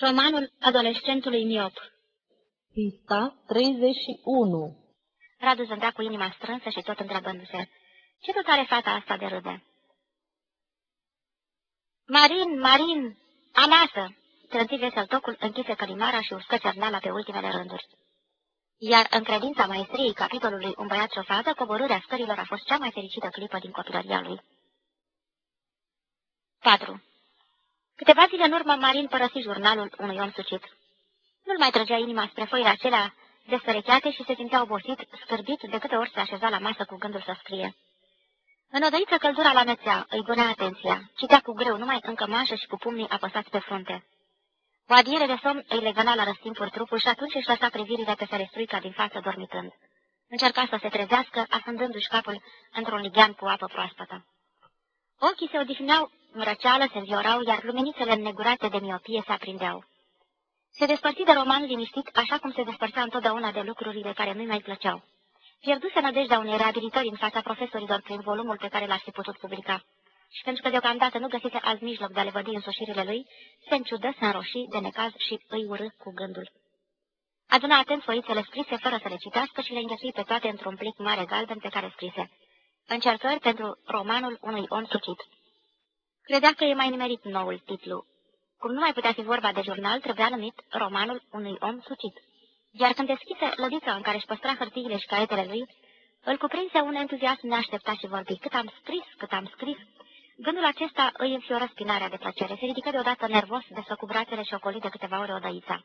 Romanul adolescentului miop Pista 31 Radu zâmbea cu inima strânsă și tot întrebându-se, ce tot are fata asta de râde? Marin, Marin, alasă! Trânti vesel tocul, închise călimara și uscă cerneala pe ultimele rânduri. Iar în credința maestriei capitolului Un băiat și o fată, coborârea scărilor a fost cea mai fericită clipă din copilăria lui. 4. Câteva zile în urmă, Marin părăsi jurnalul unui om sucit. Nu-l mai trăgea inima spre foile acelea desperecheate și se simțea obosit, scârbit de câte ori se așeza la masă cu gândul să scrie. În odăiță căldura la mețea, îi gonea atenția, citea cu greu, numai în cămașă și cu pumnii apăsați pe frunte. O adiere de somn îi legăna la răstimpuri trupul și atunci își lăsa privirile pe ferestruica din față dormitând. Încerca să se trezească, afundându-și capul într-un lighean cu apă proaspătă. Ochii se odihneau în răceală, se înviorau, iar luminițele înnegurate de miopie se aprindeau. Se despărți de roman liniștit, așa cum se despărțea întotdeauna de lucrurile care nu-i mai plăceau. Pierduse nădejdea unei reabilitări în fața profesorilor prin volumul pe care l-ar fi putut publica. Și pentru că deocamdată nu găsise alt mijloc de a le vădi însușirile lui, se înciudă, se înroși de necaz și îi urâ cu gândul. Aduna atent foițele scrise fără să le citească și le înghesui pe toate într-un plic mare galben pe care scrise. Încercări pentru romanul unui om sucit. Credea că e mai nimerit noul titlu. Cum nu mai putea fi vorba de jurnal, trebuia numit romanul unui om sucit. Iar când deschise lădița în care își păstra hârtiile și caietele lui, îl cuprinse un entuziasm neașteptat și vorbi. Cât am scris, cât am scris. Gândul acesta îi înfioră spinarea de plăcere. Se ridică deodată nervos, desfăcu brațele și ocoli de câteva ore odăița.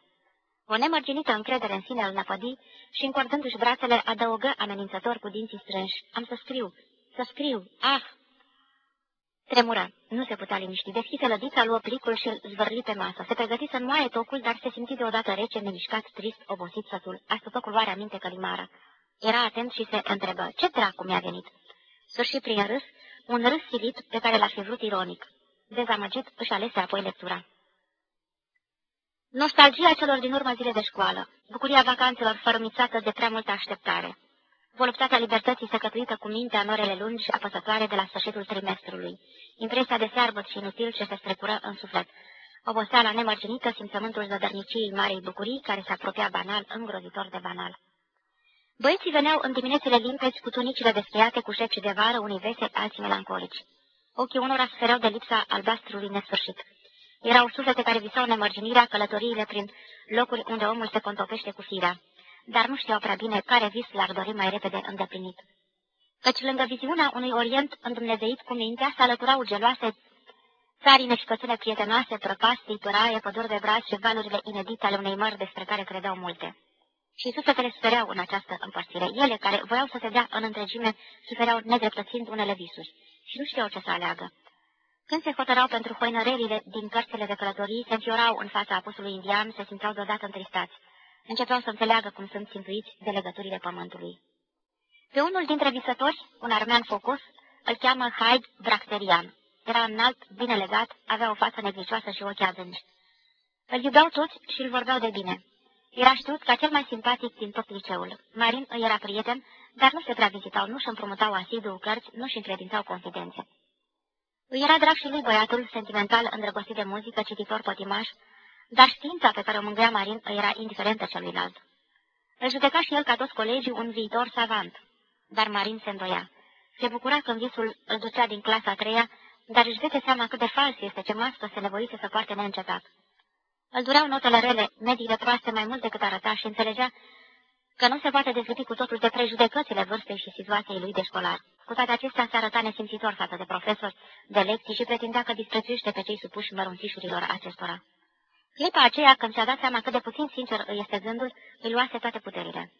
O nemărginită încredere în sine îl năpădi și, încordându-și brațele, adăugă amenințător cu dinții strânși. Am să scriu, să scriu, ah! Tremură. Nu se putea liniști. Deschise lădița, luă plicul și îl zvârli pe masă. Se pregăti să înmoaie tocul, dar se simți deodată rece, nemișcat, trist, obosit, sătul. Asta tocul oare aminte călimara. Era atent și se întrebă, ce dracu mi-a venit? Sfârșit prin râs, un râs silit pe care l-ar fi vrut ironic. Dezamăgit, își alese apoi lectura. Nostalgia celor din urmă zile de școală, bucuria vacanțelor fărâmițată de prea multă așteptare, voluptatea libertății secătuită cu mintea în orele lungi și apăsătoare de la sfârșitul trimestrului, impresia de searbăt și inutil ce se strecură în suflet, oboseala nemărginită, simțământul zădărniciei marei bucurii care se apropia banal, îngrozitor de banal. Băieții veneau în diminețile limpezi cu tunicile desfriate cu șepci de vară, unii veseli, alții melancolici. Ochii unora sufereau de lipsa albastrului nesfârșit. Erau suflete care visau nemărginirea, călătoriile prin locuri unde omul se contopește cu firea dar nu știau prea bine care vis l-ar dori mai repede îndeplinit. Căci lângă viziunea unui orient îndumnezeit cu mintea se alăturau geloase țarine și cățune prietenoase, prăpastii, păraie, păduri de braț și valurile inedite ale unei mări despre care credeau multe. Și sufletele sufereau în această împărțire. Ele, care voiau să se dea în întregime, sufereau nedreptățind unele visuri și nu știau ce să aleagă. Când se hotărau pentru hoinărelile din cărțile de călătorii, se înfiorau în fața apusului indian, se simțeau deodată întristați începeau să înțeleagă cum sunt țintuiți de legăturile pământului. Pe unul dintre visători, un armean focus, îl cheamă Haid Bracterian. Era înalt, bine legat, avea o față negricioasă și ochi adânci. Îl iubeau toți și îl vorbeau de bine. Era știut ca cel mai simpatic din tot liceul. Marin îi era prieten, dar nu se prea vizitau, nu-și împrumutau asidu cărți, nu-și încredințau confidențe. Îi era drag și lui băiatul, sentimental, îndrăgostit de muzică, cititor pătimaș, dar știința pe care o mângâia Marin îi era indiferentă celuilalt. Îl judeca și el ca toți colegii un viitor savant, dar Marin se îndoia. Se bucura când visul îl ducea din clasa a treia, dar își dete seama cât de fals este ce mască se nevoise să poarte neîncetat. Îl dureau notele rele, mediile proaste mai mult decât arăta și înțelegea că nu se poate dezlipi cu totul de prejudecățile vârstei și situației lui de școlar. Cu toate acestea se arăta nesimțitor față de profesori, de lecții și pretindea că disprețuiește pe cei supuși mărunțișurilor acestora. Clipa aceea, când și-a dat seama cât de puțin sincer îi este gândul, îi luase toate puterile.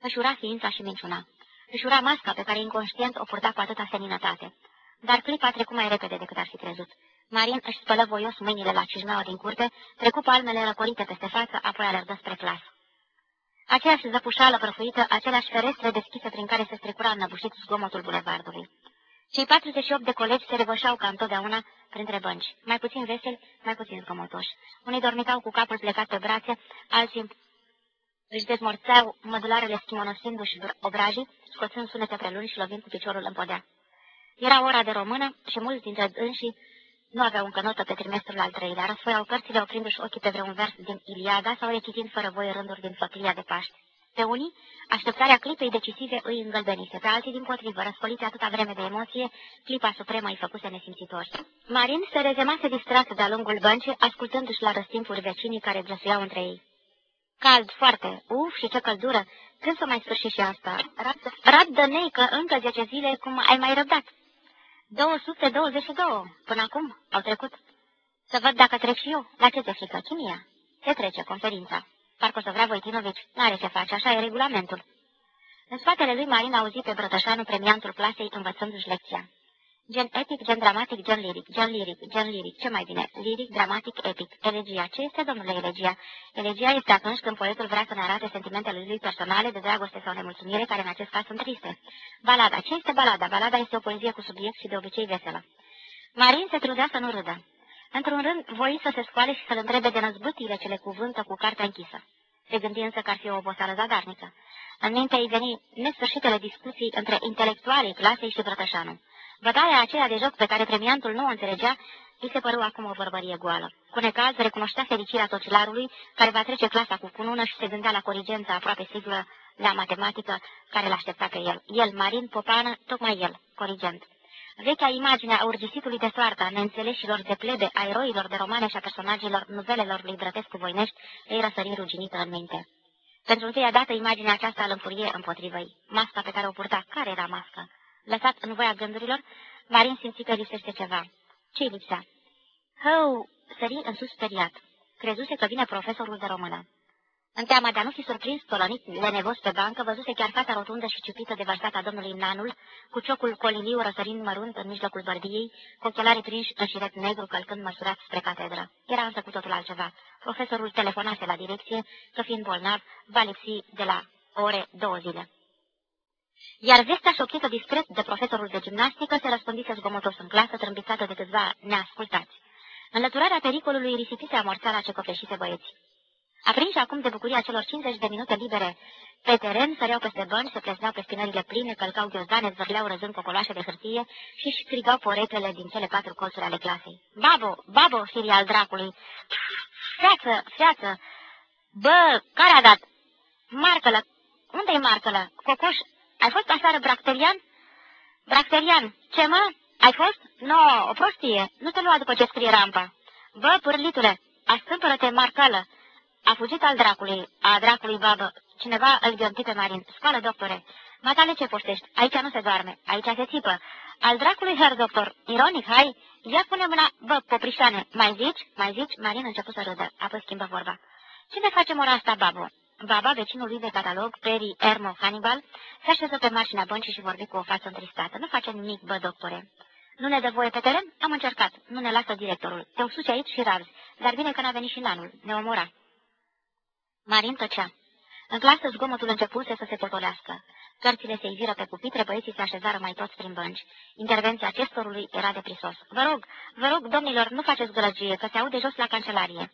Își ura ființa și minciuna. Își ura masca pe care inconștient o purta cu atâta seninătate. Dar clipa a trecut mai repede decât ar fi crezut. Marin își spălă voios mâinile la cijmeaua din curte, trecu palmele răcorite peste față, apoi alergă spre clasă. Aceeași zăpușală prăfuită, aceleași ferestre deschise prin care se strecura înnăbușit zgomotul bulevardului. Cei 48 de colegi se revășau ca întotdeauna printre bănci, mai puțin veseli, mai puțin zgomotoși. Unii dormitau cu capul plecat pe brațe, alții își dezmorțeau mădularele schimonosindu-și obrajii, scoțând sunete prelungi și lovind cu piciorul în podea. Era ora de română și mulți dintre însii Nu aveau încă notă pe trimestrul al treilea, răsfoiau cărțile oprindu-și ochii pe vreun vers din Iliada sau recitind fără voie rânduri din flotilia de Paști. Pe unii, așteptarea clipei decisive îi îngălbenise, pe alții din potrivă, răscoliți atâta vreme de emoție, clipa supremă îi făcuse nesimțitori. Marin se rezemase distrat de-a lungul băncii, ascultându-și la răstimpuri vecinii care glăsuiau între ei. Cald, foarte, uf, și ce căldură! Când să mai sfârși și asta? Rad de nei că încă zece zile cum ai mai răbdat. 222, până acum, au trecut. Să văd dacă trec și eu. La ce te frică? Chimia. Se trece conferința. Parcă o să vrea Voitinovici. N-are ce face, așa e regulamentul. În spatele lui Marina auzi pe Brătășanu premiantul clasei învățându-și lecția. Gen epic, gen dramatic, gen liric, gen liric, gen liric, ce mai bine? Liric, dramatic, epic. Elegia. Ce este, domnule, elegia? Elegia este atunci când poetul vrea să ne arate sentimentele lui personale de dragoste sau nemulțumire, care în acest caz sunt triste. Balada. Ce este balada? Balada este o poezie cu subiect și de obicei veselă. Marin se trudea să nu râdă. Într-un rând, voi să se scoale și să-l întrebe de năzbâtile ce le cuvântă cu cartea închisă. Se gândi însă că ar fi o oboseală zadarnică. În minte îi veni nesfârșitele discuții între intelectualii clasei și Brătășanu. Bătaia aceea de joc pe care premiantul nu o înțelegea, îi se păru acum o vorbărie goală. Cu necaz recunoștea fericirea tocilarului, care va trece clasa cu cunună și se gândea la corigența aproape sigură la matematică care l-aștepta pe el. El, Marin Popană, tocmai el, corigent. Vechea imagine a urgisitului de soarta, neînțeleșilor de plebe, a eroilor de romane și a personajelor nuvelelor lui Brătescu Voinești, îi răsări ruginită în minte. Pentru întâia dată, imaginea aceasta îl înfurie împotrivă ei. Masca pe care o purta, care era masca? Lăsat în voia gândurilor, Marin simți că lipsește ceva. Ce-i lipsea? Hău, sări în sus speriat. Crezuse că vine profesorul de română. În teama de a nu fi surprins tolonit lenevos pe bancă, văzuse chiar fața rotundă și ciupită de vărsata domnului Nanul, cu ciocul coliniu răsărind mărunt în mijlocul bărbiei, cu ochelarii prinși în șiret negru călcând măsurat spre catedră. Era însă cu totul altceva. Profesorul telefonase la direcție că, fiind bolnav, va lipsi de la ore două zile. Iar vestea șochită discret de profesorul de gimnastică se răspândise zgomotos în clasă, trâmbițată de câțiva neascultați. Înlăturarea pericolului risipise amorțala ce copleșise băieții. Aprinși acum de bucuria celor 50 de minute libere pe teren, săreau peste bani, se plesneau pe spinările pline, călcau ghiozdane, zvârleau răzând cocoloașe de hârtie și își strigau poreclele din cele patru colțuri ale clasei. Babo, babo, firii al dracului! Feață, feață! Bă, care a dat? Marcălă! Unde-i marcălă? Cocoș, ai fost aseară bracterian? Bracterian, ce mă? Ai fost? No, o prostie. Nu te lua după ce scrie rampa. Bă, pârlitule, astâmpără-te marcală. A fugit al dracului, a dracului babă. Cineva îl ghionti pe Marin. Scoală, doctore. Matale ce poștești? Aici nu se doarme. Aici se țipă. Al dracului, her doctor. Ironic, hai. Ia pune mâna. Bă, poprișane. Mai zici? Mai zici? Marin început să râdă. Apoi schimbă vorba. Ce ne facem ora asta, babo? Baba, vecinul lui de catalog, Peri Ermo Hannibal, se așeză pe marginea băncii și vorbi cu o față întristată. Nu face nimic, bă, doctore. Nu ne dă voie pe teren? Am încercat. Nu ne lasă directorul. Te usuci aici și razi. Dar bine că n-a venit și nanul. Ne omora. Marin tăcea. În clasă zgomotul începuse să se potolească. Cărțile se iviră pe pupitre, băieții se așezară mai toți prin bănci. Intervenția acestorului era de prisos. Vă rog, vă rog, domnilor, nu faceți gălăgie, că se aude jos la cancelarie.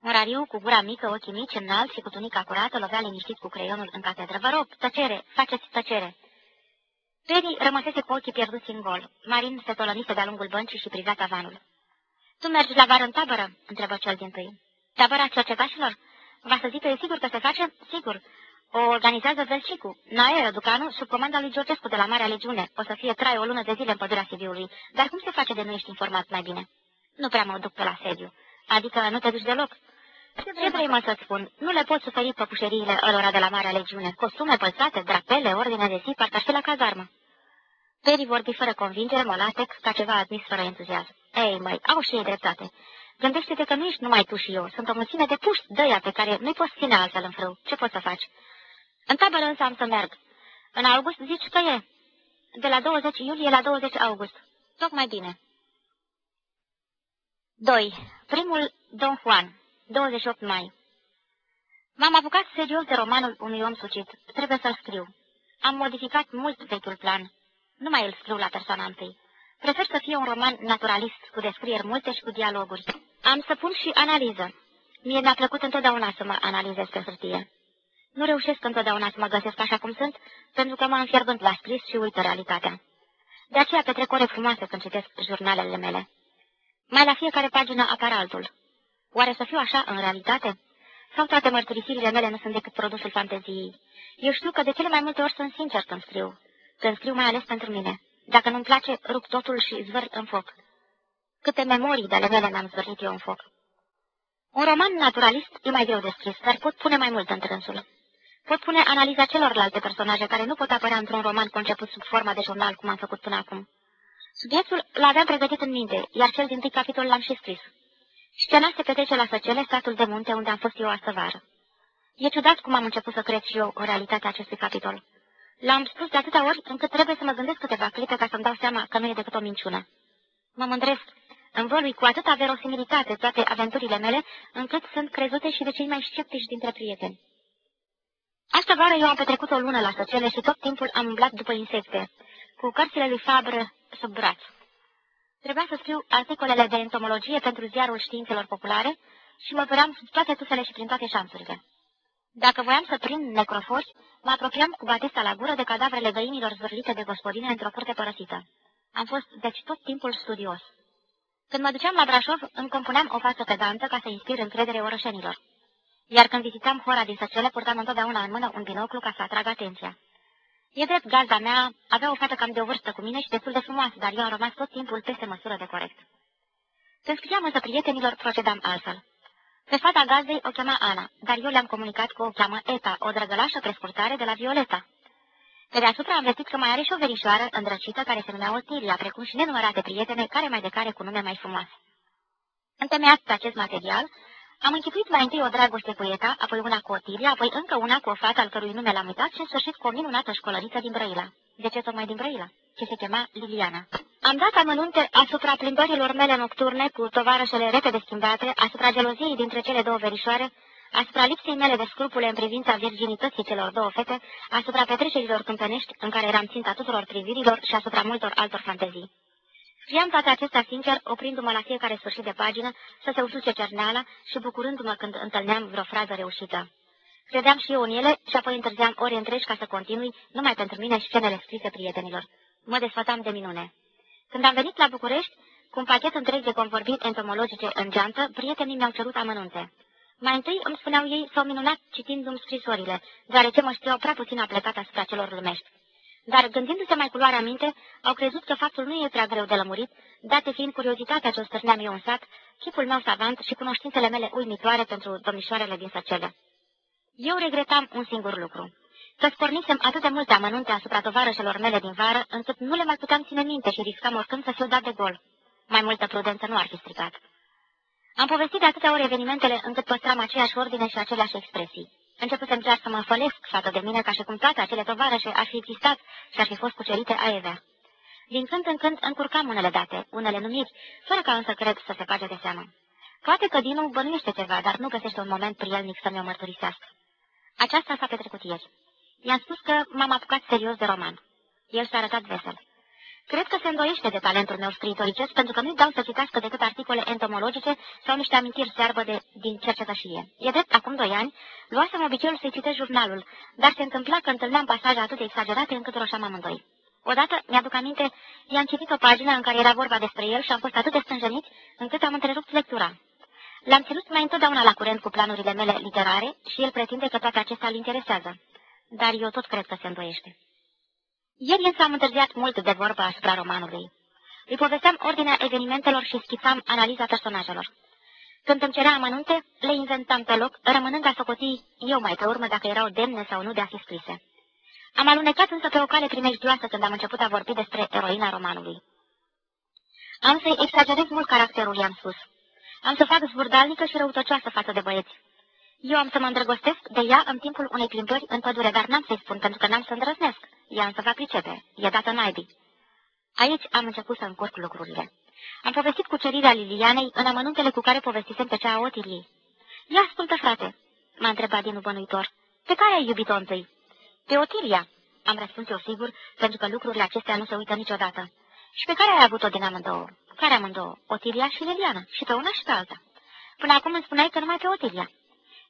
Morariu, cu gura mică, ochii mici, înalt și cu tunica curată, lovea liniștit cu creionul în catedră. Vă rog, tăcere, faceți tăcere. Peri rămăsese cu ochii pierduți în gol. Marin se tolănise de-a lungul băncii și privea tavanul. Tu mergi la vară în tabără?" întrebă cel din tâi. Tabăra cercetașilor? Va să zică, e sigur că se face? Sigur. O organizează Velcicu, Nae Ducanu, sub comanda lui Georgescu de la Marea Legiune. O să fie trai o lună de zile în pădurea Sibiului. Dar cum se face de nu ești informat mai bine? Nu prea mă duc pe la sediu. Adică nu te duci deloc? Ce vrei, mă, să-ți spun? Nu le pot suferi păpușeriile ălora de la Marea Legiune. Costume pălțate, drapele, ordine de zi, parcă aș fi la cazarmă. Peri vorbi fără convingere, molatec, ca ceva admis fără entuziasm. Ei, măi, au și ei dreptate. Gândește-te că nu ești numai tu și eu. Sunt o mulțime de puști dăia pe care nu-i poți ține altfel în frâu. Ce poți să faci? În tabără însă am să merg. În august zici că e. De la 20 iulie la 20 august. Tocmai bine. 2. Primul Don Juan 28 mai M-am apucat serios de romanul unui om sucit. Trebuie să-l scriu. Am modificat mult vechiul plan. Nu mai îl scriu la persoana întâi. Prefer să fie un roman naturalist, cu descrieri multe și cu dialoguri. Am să pun și analiză. Mie mi-a plăcut întotdeauna să mă analizez pe hârtie. Nu reușesc întotdeauna să mă găsesc așa cum sunt, pentru că mă înfierbând la scris și uită realitatea. De aceea petrec ore frumoase când citesc jurnalele mele. Mai la fiecare pagină apar altul. Oare să fiu așa în realitate? Sau toate mărturisirile mele nu sunt decât produsul fanteziei? Eu știu că de cele mai multe ori sunt sincer când scriu. Când scriu mai ales pentru mine. Dacă nu-mi place, rup totul și zvâr în foc. Câte memorii de ale mele mi-am zvârlit eu în foc. Un roman naturalist e mai greu de scris, dar pot pune mai mult în trânsul. Pot pune analiza celorlalte personaje care nu pot apărea într-un roman conceput sub forma de jurnal, cum am făcut până acum. Subiectul l-aveam pregătit în minte, iar cel din tâi capitol l-am și scris. Scena se petrece la Săcele, statul de munte unde am fost eu astă vară. E ciudat cum am început să cred și eu în realitatea acestui capitol. L-am spus de atâtea ori încât trebuie să mă gândesc câteva clipe ca să-mi dau seama că nu e decât o minciună. Mă mândresc, învălui cu atâta verosimilitate toate aventurile mele, încât sunt crezute și de cei mai sceptici dintre prieteni. Asta vară eu am petrecut o lună la Săcele și tot timpul am umblat după insecte, cu cărțile lui Fabre sub braț. Trebuia să scriu articolele de entomologie pentru ziarul științelor populare și mă păream sub toate tusele și prin toate șansurile. Dacă voiam să prind necrofori, mă apropiam cu batista la gură de cadavrele găinilor zvârlite de gospodine într-o curte părăsită. Am fost, deci, tot timpul studios. Când mă duceam la Brașov, îmi compuneam o față pedantă ca să inspir încredere orășenilor. Iar când vizitam hora din Săcele, purtam întotdeauna în mână un binoclu ca să atrag atenția. E drept, gazda mea avea o fată cam de o vârstă cu mine și destul de frumoasă, dar eu am rămas tot timpul peste măsură de corect. Când scriam însă prietenilor, procedam altfel. Pe fata gazdei o chema Ana, dar eu le-am comunicat că o cheamă Eta, o drăgălașă prescurtare de la Violeta. Pe deasupra am vestit că mai are și o verișoară îndrăcită care se numea Otilia, precum și nenumărate prietene, care mai de care cu nume mai frumoase. Întemeiat pe acest material, am închipuit mai întâi o dragoste cu Eta, apoi una cu Otilia, apoi încă una cu o fată al cărui nume l-am uitat și în sfârșit cu o minunată școlăriță din Brăila. De ce tocmai din Brăila? Ce se chema Liliana. Am dat amănunte asupra plimbărilor mele nocturne cu tovarășele repede schimbate, asupra geloziei dintre cele două verișoare, asupra lipsei mele de scrupule în privința virginității celor două fete, asupra petrecerilor câmpănești în care eram ținta tuturor privirilor și asupra multor altor fantezii. Scriam toate acestea sincer, oprindu-mă la fiecare sfârșit de pagină să se usuce cerneala și bucurându-mă când întâlneam vreo frază reușită. Credeam și eu în ele și apoi întârziam ori întregi ca să continui, numai pentru mine și scenele scrise prietenilor. Mă desfătam de minune. Când am venit la București, cu un pachet întreg de convorbiri entomologice în geantă, prietenii mi-au cerut amănunte. Mai întâi îmi spuneau ei s-au minunat citindu-mi scrisorile, deoarece mă știau prea puțin aplecat asupra celor lumești. Dar, gândindu-se mai cu luarea minte, au crezut că faptul nu e prea greu de lămurit, date fiind curiozitatea ce o stârneam eu în sat, chipul meu savant și cunoștințele mele uimitoare pentru domnișoarele din săcele. Eu regretam un singur lucru, că spornisem atât de multe amănunte asupra tovarășelor mele din vară, încât nu le mai puteam ține minte și riscam oricând să fiu dat de gol. Mai multă prudență nu ar fi stricat. Am povestit de atâtea ori evenimentele încât păstram aceeași ordine și aceleași expresii. Începusem chiar să mă fălesc față de mine ca și cum toate acele tovarășe ar fi existat și ar fi fost cucerite aievea. Din când în când încurcam unele date, unele numiri, fără ca însă cred să se face de seamă. Poate că Dinu bănuiește ceva, dar nu găsește un moment prielnic să mi-o mărturisească. Aceasta s-a petrecut ieri. I-am spus că m-am apucat serios de roman. El s-a arătat vesel. Cred că se îndoiește de talentul meu scriitoricesc, pentru că nu-i dau să citească decât articole entomologice sau niște amintiri searbă de, din cercetășie. E drept, acum doi ani, luasem obiceiul să-i citesc jurnalul, dar se întâmpla că întâlneam pasaje atât de exagerate încât roșam amândoi. Odată, mi-aduc aminte, i-am citit o pagină în care era vorba despre el și am fost atât de stânjenit încât am întrerupt lectura. L-am ținut mai întotdeauna la curent cu planurile mele literare și el pretinde că toate acestea îl interesează. Dar eu tot cred că se îndoiește. Ieri însă am întârziat mult de vorbă asupra romanului. Îi povesteam ordinea evenimentelor și schițam analiza personajelor. Când îmi cerea amănunte, le inventam pe loc, rămânând a socotii eu mai pe urmă dacă erau demne sau nu de a fi scrise. Am alunecat însă pe o cale primejdioasă când am început a vorbi despre eroina romanului. Am să-i exagerez mult caracterul, i-am spus. Am să fac zvurdalnică și răutăcioasă față de băieți. Eu am să mă îndrăgostesc de ea în timpul unei plimbări în pădure, dar n-am să-i spun pentru că n-am să îndrăznesc. Ea însă va pricepe. E dată naibii. Aici am început să încurc lucrurile. Am povestit cu cerirea Lilianei în amănuntele cu care povestisem pe cea a Otiliei. Ia ascultă, frate, m-a întrebat din bănuitor. Pe care ai iubit-o întâi? Pe Otilia, am răspuns eu sigur, pentru că lucrurile acestea nu se uită niciodată. Și pe care ai avut-o din amândouă? Care amândouă? Otilia și Liliana, și pe una și pe alta. Până acum îmi spuneai că numai pe Otilia.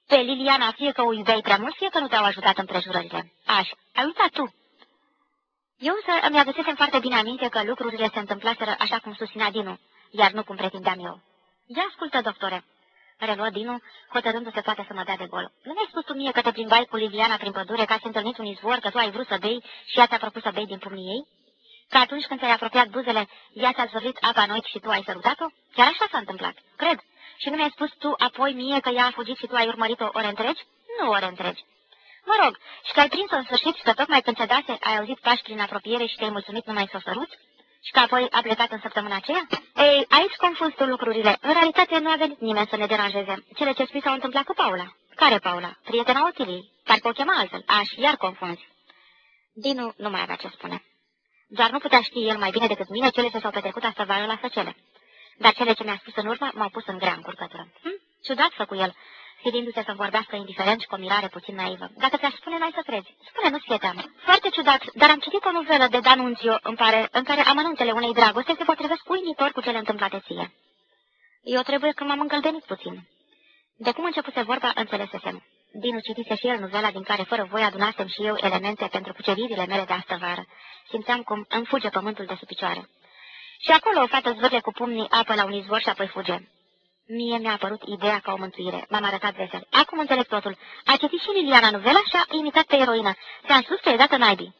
Pe Liliana, fie că o iubeai prea mult, fie că nu te-au ajutat împrejurările. Aș, ai uitat tu. Eu însă îmi adusesem foarte bine aminte că lucrurile se întâmplaseră așa cum susținea Dinu, iar nu cum pretindeam eu. Ia ascultă, doctore, reluă Dinu, hotărându-se poate să mă dea de gol. Nu mi-ai spus tu mie că te plimbai cu Liviana prin pădure, că ați întâlnit un izvor, că tu ai vrut să bei și ea ți-a propus să bei din pumnii ei? Că atunci când ți-ai apropiat buzele, ea ți-a zvârlit apa în ochi și tu ai sărutat-o? Chiar așa s-a întâmplat, cred. Și nu mi-ai spus tu apoi mie că ea a fugit și tu ai urmărit-o ore întregi? Nu ore întregi. Mă rog, și că ai prins-o în sfârșit și că tocmai când se dase ai auzit pași prin apropiere și te-ai mulțumit numai să o săruți? Și că apoi a plecat în săptămâna aceea? Ei, aici confunzi tu lucrurile. În realitate nu a venit nimeni să ne deranjeze. Cele ce spui s-au întâmplat cu Paula. Care Paula? Prietena Otiliei. Parcă o chema altfel. Aș, iar confunzi. Dinu nu mai avea ce spune. Doar nu putea ști el mai bine decât mine cele ce s-au petrecut astă vară la săcele. Dar cele ce mi-a spus în urmă m-au pus în grea încurcătură. Hm? Ciudat făcu el, silindu-se să vorbească indiferent și cu o mirare puțin naivă. Dacă ți-aș spune, n-ai să crezi. Spune, nu-ți fie teamă. Foarte ciudat, dar am citit o novelă de Danunzio, în, pare, în care amănuntele unei dragoste se potrivesc uimitor cu cele întâmplate ție. Eu trebuie că m-am încălbenit puțin. De cum începuse vorba, înțelesesem. Dinu citise și el novela din care fără voi adunasem și eu elemente pentru cuceririle mele de astă vară. Simțeam cum îmi fuge pământul de sub picioare. Și acolo o fată zvârle cu pumnii apă la un izvor și apoi fuge. Mie mi-a apărut ideea ca o mântuire. M-am arătat vesel. Acum înțeleg totul. A citit și Liliana novela și a imitat pe eroină. Ți-am spus că e dată naibii.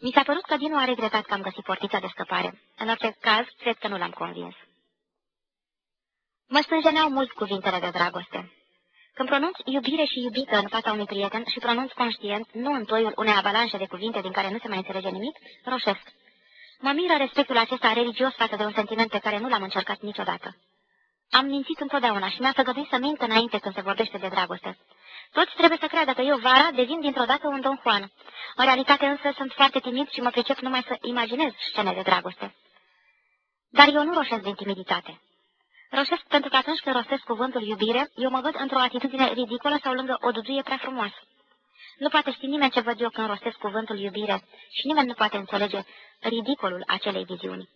Mi s-a părut că Dinu a regretat că am găsit portița de scăpare. În orice caz, cred că nu l-am convins. Mă stânjeneau mult cuvintele de dragoste. Când pronunț iubire și iubită în fața unui prieten și pronunț conștient, nu în toiul unei avalanșe de cuvinte din care nu se mai înțelege nimic, roșesc. Mă miră respectul acesta religios față de un sentiment pe care nu l-am încercat niciodată. Am mințit întotdeauna și mi-a făgăduit să mint înainte când se vorbește de dragoste. Toți trebuie să creadă că eu, vara, devin dintr-o dată un Don Juan. În realitate însă sunt foarte timid și mă pricep numai să imaginez scene de dragoste. Dar eu nu roșesc din timiditate. Roșesc pentru că atunci când rostesc cuvântul iubire, eu mă văd într-o atitudine ridicolă sau lângă o duduie prea frumoasă. Nu poate ști nimeni ce văd eu când rostesc cuvântul iubire și nimeni nu poate înțelege ridicolul acelei viziuni.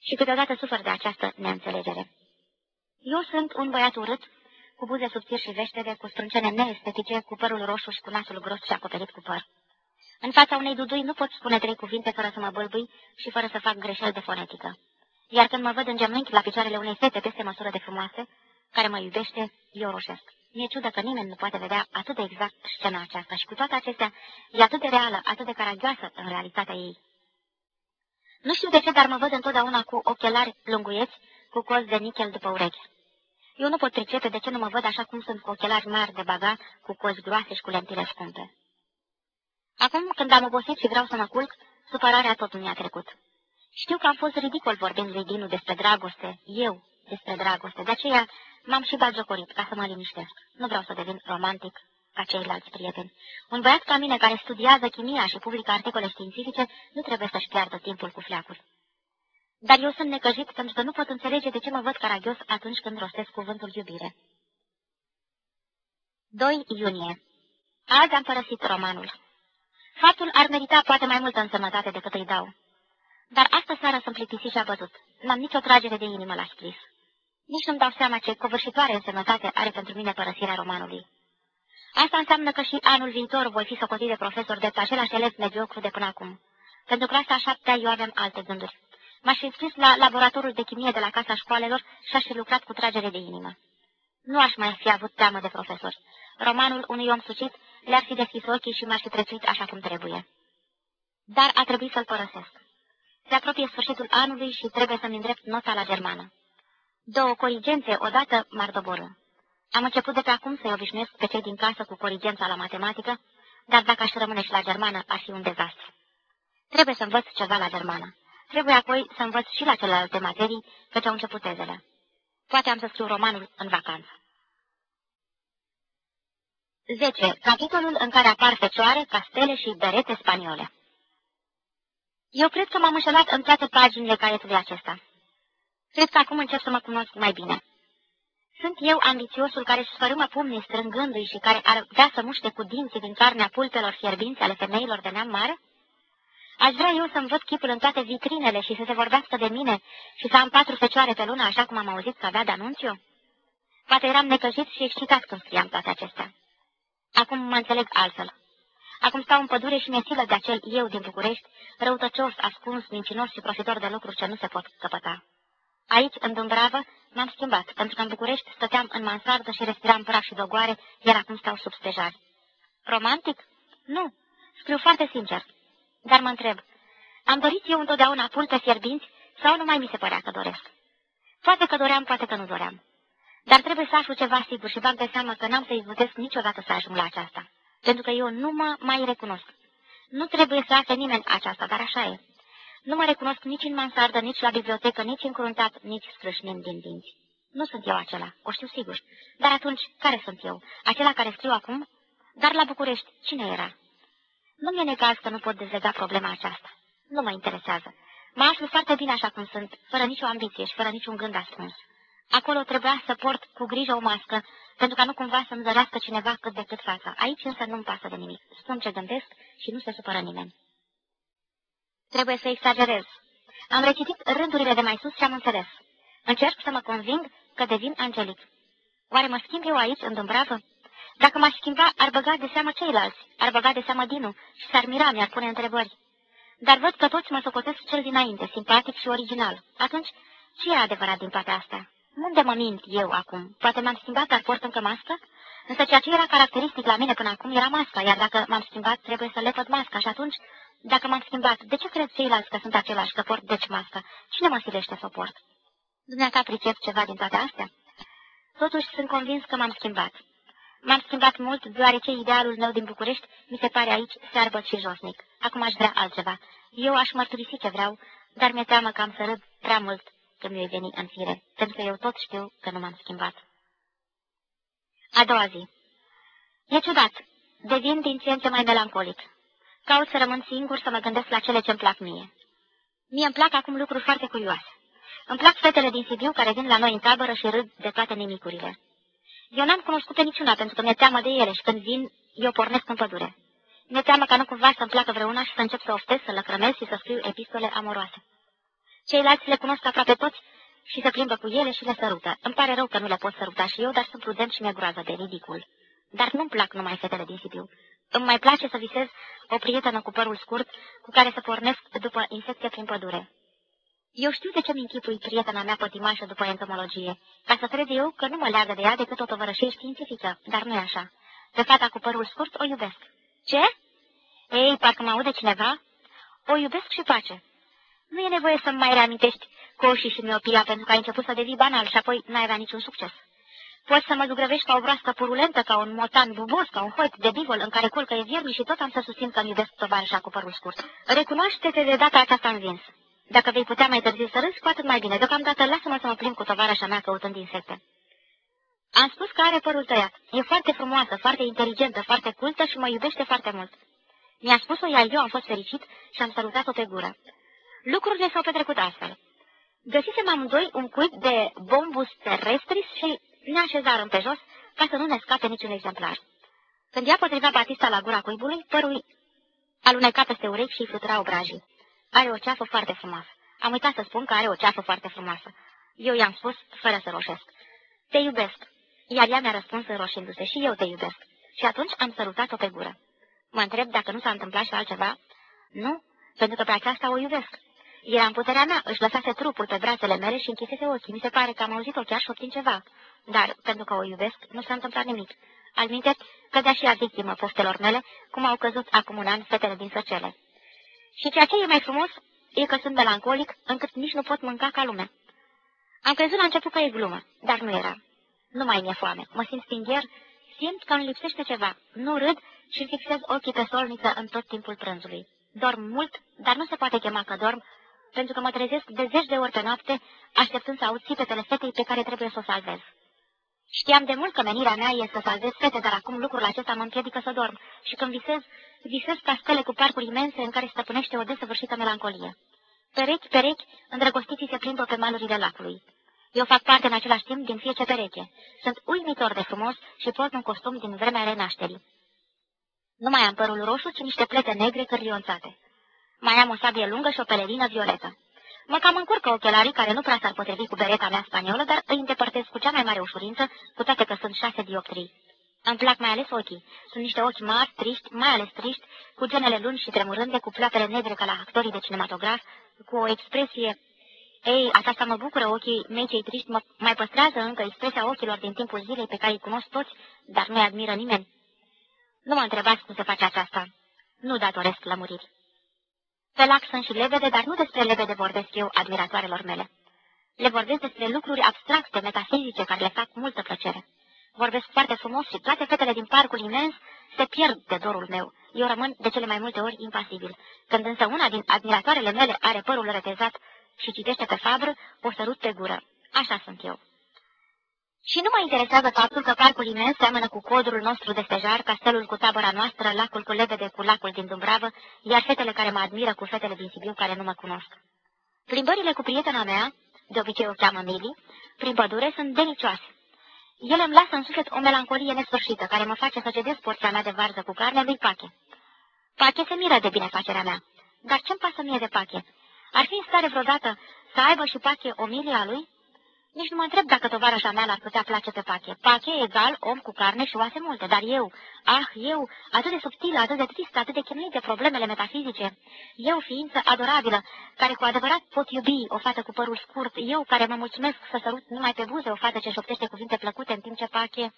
Și câteodată sufer de această neînțelegere. Eu sunt un băiat urât, cu buze subțiri și veștede, cu sprâncene neestetice, cu părul roșu și cu nasul gros și acoperit cu păr. În fața unei dudui nu pot spune trei cuvinte fără să mă bâlbâi și fără să fac greșeli de fonetică. Iar când mă văd în genunchi la picioarele unei fete peste măsură de frumoase, care mă iubește, eu roșesc. Mi-e ciudă că nimeni nu poate vedea atât de exact scena aceasta și cu toate acestea e atât de reală, atât de caragioasă în realitatea ei. Nu știu de ce, dar mă văd întotdeauna cu ochelari lunguieți, cu coz de nichel după urechi. Eu nu pot pricepe de ce nu mă văd așa cum sunt cu ochelari mari de baga, cu cozi groase și cu lentile scumpe. Acum, când am obosit și vreau să mă culc, supărarea tot nu mi-a trecut. Știu că am fost ridicol vorbind lui Dinu despre dragoste, eu despre dragoste, de aceea m-am și bagiocorit ca să mă liniștesc. Nu vreau să devin romantic ca ceilalți prieteni. Un băiat ca mine care studiază chimia și publică articole științifice nu trebuie să-și piardă timpul cu fleacul. Dar eu sunt necăjit pentru că nu pot înțelege de ce mă văd caragios atunci când rostesc cuvântul iubire. 2 iunie Azi am părăsit romanul. Faptul ar merita poate mai multă însemnătate decât îi dau. Dar asta seară sunt plictisit și văzut. N-am nicio tragere de inimă la scris. Nici nu-mi dau seama ce covârșitoare însemnătate are pentru mine părăsirea romanului. Asta înseamnă că și anul viitor voi fi socotit de profesor de același elev mediocru de până acum. Pentru clasa șaptea eu aveam alte gânduri. M-aș fi scris la laboratorul de chimie de la Casa Școalelor și aș fi lucrat cu tragere de inimă. Nu aș mai fi avut teamă de profesor. Romanul unui om sucit le-ar fi deschis ochii și m-aș fi prețuit așa cum trebuie. Dar a trebuit să-l părăsesc. Se apropie sfârșitul anului și trebuie să-mi îndrept nota la germană. Două corigențe odată m-ar doborâ. Am început de pe acum să-i obișnuiesc pe cei din casă cu corigența la matematică, dar dacă aș rămâne și la germană, ar fi un dezastru. Trebuie să învăț ceva la germană. Trebuie apoi să învăț și la celelalte materii, căci au început tezele. Poate am să scriu romanul în vacanță. 10. Capitolul în care apar fecioare, castele și berete spaniole. Eu cred că m-am înșelat în toate paginile caietului acesta. Cred că acum încep să mă cunosc mai bine. Sunt eu ambițiosul care își sfărâmă pumnii strângându-i și care ar vrea să muște cu dinții din carnea pulpelor fierbinți ale femeilor de neam mare? Aș vrea eu să-mi văd chipul în toate vitrinele și să se vorbească de mine și să am patru fecioare pe lună, așa cum am auzit că avea de anunțiu? Poate eram necăjit și excitat când scriam toate acestea. Acum mă înțeleg altfel. Acum stau în pădure și mi-e silă de acel eu din București, răutăcios, ascuns, mincinos și profitor de lucruri ce nu se pot căpăta. Aici, în Dumbravă, m-am schimbat, pentru că în București stăteam în mansardă și respiram praf și dogoare, iar acum stau sub stejari. Romantic? Nu. Scriu foarte sincer. Dar mă întreb, am dorit eu întotdeauna pulte fierbinți sau nu mai mi se părea că doresc? Poate că doream, poate că nu doream. Dar trebuie să aflu ceva sigur și bag de seama că n-am să izbutesc niciodată să ajung la aceasta, pentru că eu nu mă mai recunosc. Nu trebuie să afle nimeni aceasta, dar așa e. Nu mă recunosc nici în mansardă, nici la bibliotecă, nici încruntat, nici scrâșnind din dinți. Nu sunt eu acela, o știu sigur. Dar atunci, care sunt eu? Acela care scriu acum? Dar la București, cine era? Nu mi-e necaz că nu pot dezlega problema aceasta. Nu mă interesează. Mă aflu foarte bine așa cum sunt, fără nicio ambiție și fără niciun gând ascuns. Acolo trebuia să port cu grijă o mască, pentru ca nu cumva să-mi zărească cineva cât de cât fața. Aici însă nu-mi pasă de nimic. Spun ce gândesc și nu se supără nimeni. Trebuie să exagerez. Am recitit rândurile de mai sus și am înțeles. Încerc să mă conving că devin angelic. Oare mă schimb eu aici, în Dumbravă? Dacă m-aș schimba, ar băga de seamă ceilalți, ar băga de seamă Dinu și s-ar mira, mi-ar pune întrebări. Dar văd că toți mă socotesc cel dinainte, simpatic și original. Atunci, ce e adevărat din toate astea? Unde mă mint eu acum? Poate m-am schimbat, dar port încă mască? Însă ceea ce era caracteristic la mine până acum era masca, iar dacă m-am schimbat, trebuie să lepăd masca și atunci, dacă m-am schimbat, de ce cred ceilalți că sunt același, că port deci masca? Cine mă silește să o port? Dumneata pricep ceva din toate astea? Totuși sunt convins că m-am schimbat. M-am schimbat mult, deoarece idealul meu din București mi se pare aici searbă și josnic. Acum aș vrea altceva. Eu aș mărturisi ce vreau, dar mi-e teamă că am să râd prea mult când mi-o veni în fire, pentru că eu tot știu că nu m-am schimbat. A doua zi. E ciudat. Devin din ce în ce mai melancolic. Caut să rămân singur, să mă gândesc la cele ce-mi plac mie. Mie îmi plac acum lucruri foarte curioase. Îmi plac fetele din Sibiu care vin la noi în tabără și râd de toate nimicurile. Eu n-am cunoscut pe niciuna pentru că mi-e teamă de ele și când vin, eu pornesc în pădure. Mi-e teamă ca nu cumva să-mi placă vreuna și să încep să oftez, să lăcrămez și să scriu epistole amoroase. Ceilalți le cunosc aproape toți și se plimbă cu ele și le sărută. Îmi pare rău că nu le pot săruta și eu, dar sunt prudent și mi-e groază de ridicul. Dar nu-mi plac numai fetele din Sibiu. Îmi mai place să visez o prietenă cu părul scurt, cu care să pornesc după insecție prin pădure. Eu știu de ce-mi închipui prietena mea pătimașă după entomologie, ca să cred eu că nu mă leagă de ea decât o tovărășie științifică, dar nu e așa. Pe fata cu părul scurt o iubesc. Ce? Ei, parcă mă aude cineva? O iubesc și face. Nu e nevoie să-mi mai reamintești coșii și miopia pentru că ai început să devii banal și apoi n-ai avea niciun succes. Poți să mă zugrăvești ca o broască purulentă, ca un motan bubos, ca un hoit de bivol în care culcă e viermi și tot am să susțin că-mi iubesc tovarășa cu părul scurt. Recunoaște-te de data aceasta învins. Dacă vei putea mai târziu să râzi, cu atât mai bine. Deocamdată lasă-mă să mă plimb cu tovarășa mea căutând insecte. Am spus că are părul tăiat. E foarte frumoasă, foarte inteligentă, foarte cultă și mă iubește foarte mult. Mi-a spus-o, iar eu am fost fericit și am salutat-o pe gură. Lucrurile s-au petrecut astfel. Găsisem amândoi un cuib de bombus terrestris și ne așezarăm pe jos ca să nu ne scape niciun exemplar. Când ea potrivea Batista la gura cuibului, părul aluneca peste urechi și îi flutura obrajii. Are o ceafă foarte frumoasă. Am uitat să spun că are o ceafă foarte frumoasă. Eu i-am spus, fără să roșesc. Te iubesc. Iar ea mi-a răspuns înroșindu-se și eu te iubesc. Și atunci am sărutat-o pe gură. Mă întreb dacă nu s-a întâmplat și altceva. Nu, pentru că pe aceasta o iubesc. Era în puterea mea, își lăsase trupul pe brațele mele și închisese ochii. Mi se pare că am auzit-o chiar șoptind ceva. Dar, pentru că o iubesc, nu s-a întâmplat nimic. Al minte, cădea și ea victimă poftelor mele, cum au căzut acum un an fetele din săcele. Și ceea ce e mai frumos e că sunt melancolic, încât nici nu pot mânca ca lumea. Am crezut la început că e glumă, dar nu era. Nu mai mi-e foame. Mă simt stingher, simt că îmi lipsește ceva. Nu râd și îmi fixez ochii pe solniță în tot timpul prânzului. Dorm mult, dar nu se poate chema că dorm, pentru că mă trezesc de zeci de ori pe noapte, așteptând să aud țipetele fetei pe care trebuie să o salvez. Știam de mult că menirea mea e să salvez fete, dar acum lucrul acesta mă împiedică să dorm și când visez, visez ca stele cu parcuri imense în care stăpânește o desăvârșită melancolie. Perechi, perechi, îndrăgostiții se plimbă pe malurile lacului. Eu fac parte în același timp din fiecare pereche. Sunt uimitor de frumos și port un costum din vremea renașterii. Nu mai am părul roșu, ci niște plete negre cărlionțate. Mai am o sabie lungă și o pelerină violetă. Mă cam încurcă ochelarii care nu prea s-ar potrivi cu bereta mea spaniolă, dar îi îndepărtez cu cea mai mare ușurință, cu toate că sunt șase dioptrii. Îmi plac mai ales ochii. Sunt niște ochi mari, triști, mai ales triști, cu genele lungi și tremurânde, cu ploapele negre ca la actorii de cinematograf, cu o expresie Ei, aceasta mă bucură, ochii mei cei triști mă mai păstrează încă expresia ochilor din timpul zilei pe care îi cunosc toți, dar nu-i admiră nimeni. Nu mă întrebați cum se face aceasta. Nu datoresc lămuriri. Pe lac sunt și lebede, dar nu despre lebede vorbesc eu admiratoarelor mele. Le vorbesc despre lucruri abstracte, metafizice, care le fac multă plăcere. Vorbesc foarte frumos și toate fetele din parcul imens se pierd de dorul meu. Eu rămân de cele mai multe ori impasibil. Când însă una din admiratoarele mele are părul retezat și citește pe fabră, o sărut pe gură. Așa sunt eu. Și nu mă interesează faptul că parcul imens seamănă cu codrul nostru de stejar, castelul cu tabăra noastră, lacul cu lebede cu lacul din Dumbravă, iar fetele care mă admiră cu fetele din Sibiu care nu mă cunosc. Plimbările cu prietena mea, de obicei o cheamă Mili, prin pădure sunt delicioase. Ele îmi lasă în suflet o melancolie nesfârșită, care mă face să cedez porția mea de varză cu carne lui Pache. Pache se miră de binefacerea mea. Dar ce-mi pasă mie de Pache? Ar fi în stare vreodată să aibă și Pache o milie a lui? Nici nu mă întreb dacă tovarășa mea l-ar putea place pe Pache. Pache e egal om cu carne și oase multe, dar eu, ah, eu, atât de subtilă, atât de tristă, atât de chinuit de problemele metafizice, eu, ființă adorabilă, care cu adevărat pot iubi o fată cu părul scurt, eu care mă mulțumesc să sărut numai pe buze o fată ce șoptește cuvinte plăcute în timp ce Pache...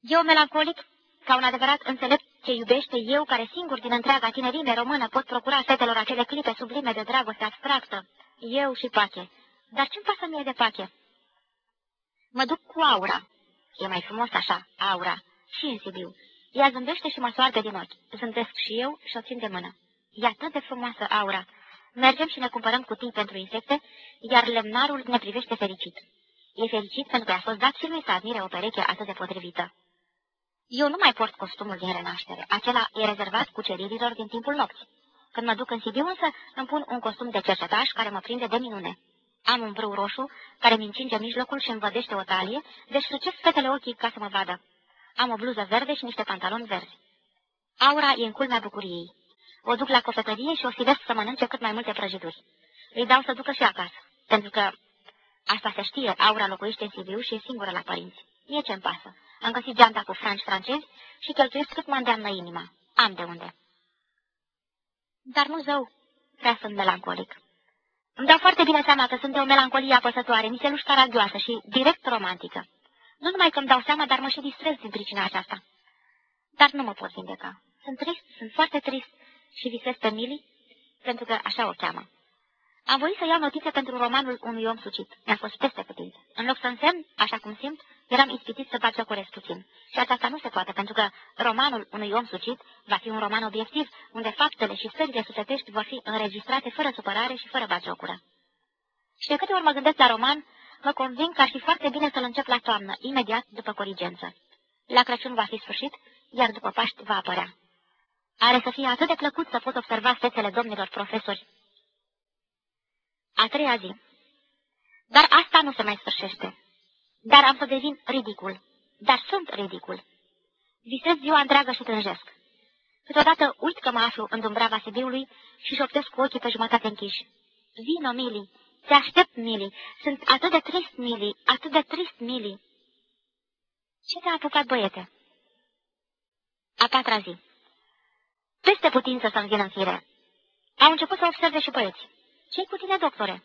Eu, melancolic, ca un adevărat înțelept ce iubește eu, care singur din întreaga tinerime română pot procura fetelor acele clipe sublime de dragoste abstractă, eu și Pache. Dar ce-mi pasă mie de pache? Mă duc cu aura. E mai frumos așa, aura. Și în Sibiu. Ea zâmbește și mă soartă din ochi. Zâmbesc și eu și o țin de mână. E atât de frumoasă aura. Mergem și ne cumpărăm cutii pentru insecte, iar lemnarul ne privește fericit. E fericit pentru că a fost dat și lui să admire o pereche atât de potrivită. Eu nu mai port costumul din renaștere. Acela e rezervat cuceririlor din timpul nopții. Când mă duc în Sibiu însă, îmi pun un costum de cercetaș care mă prinde de minune. Am un brâu roșu care mi încinge mijlocul și îmi vădește o talie, deci răcesc fetele ochii ca să mă vadă. Am o bluză verde și niște pantaloni verzi. Aura e în culmea bucuriei. O duc la cofetărie și o silesc să mănânce cât mai multe prăjituri. Îi dau să ducă și acasă, pentru că asta se știe, Aura locuiește în Sibiu și e singură la părinți. Mie ce-mi pasă. Am găsit geanta cu franci francezi și cheltuiesc cât mă îndeamnă inima. Am de unde. Dar nu zău, prea sunt melancolic. Îmi dau foarte bine seama că sunt de o melancolie apăsătoare, miseluș caragioasă și direct romantică. Nu numai că îmi dau seama, dar mă și distrez din pricina aceasta. Dar nu mă pot vindeca. Sunt trist, sunt foarte trist și visez pe Mili, pentru că așa o cheamă. Am voit să iau notițe pentru romanul unui om sucit. Mi-a fost peste putință. În loc să însemn, așa cum simt, eram ispitit să bagiocoresc puțin. Și aceasta nu se poate, pentru că romanul unui om sucit va fi un roman obiectiv, unde faptele și stările sufletești vor fi înregistrate fără supărare și fără bagiocură. Și de câte ori mă gândesc la roman, mă convin că ar fi foarte bine să-l încep la toamnă, imediat după corigență. La Crăciun va fi sfârșit, iar după Paști va apărea. Are să fie atât de plăcut să pot observa fețele domnilor profesori a treia zi. Dar asta nu se mai sfârșește. Dar am să devin ridicul. Dar sunt ridicul. Visez ziua întreagă și tânjesc. Câteodată uit că mă aflu în Dumbrava Sibiului și șoptesc cu ochii pe jumătate închiși. Vino, Mili! Te aștept, Mili! Sunt atât de trist, Mili! Atât de trist, Mili! Ce te-a apucat, băiete? A patra zi. Peste putință să-mi vin în fire. Au început să observe și băieți ce cu tine, doctore?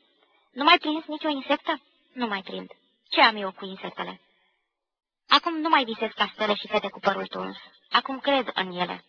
Nu mai prins nicio insectă? Nu mai prind. Ce am eu cu insectele? Acum nu mai visez castele și fete cu părul tuns. Acum cred în ele.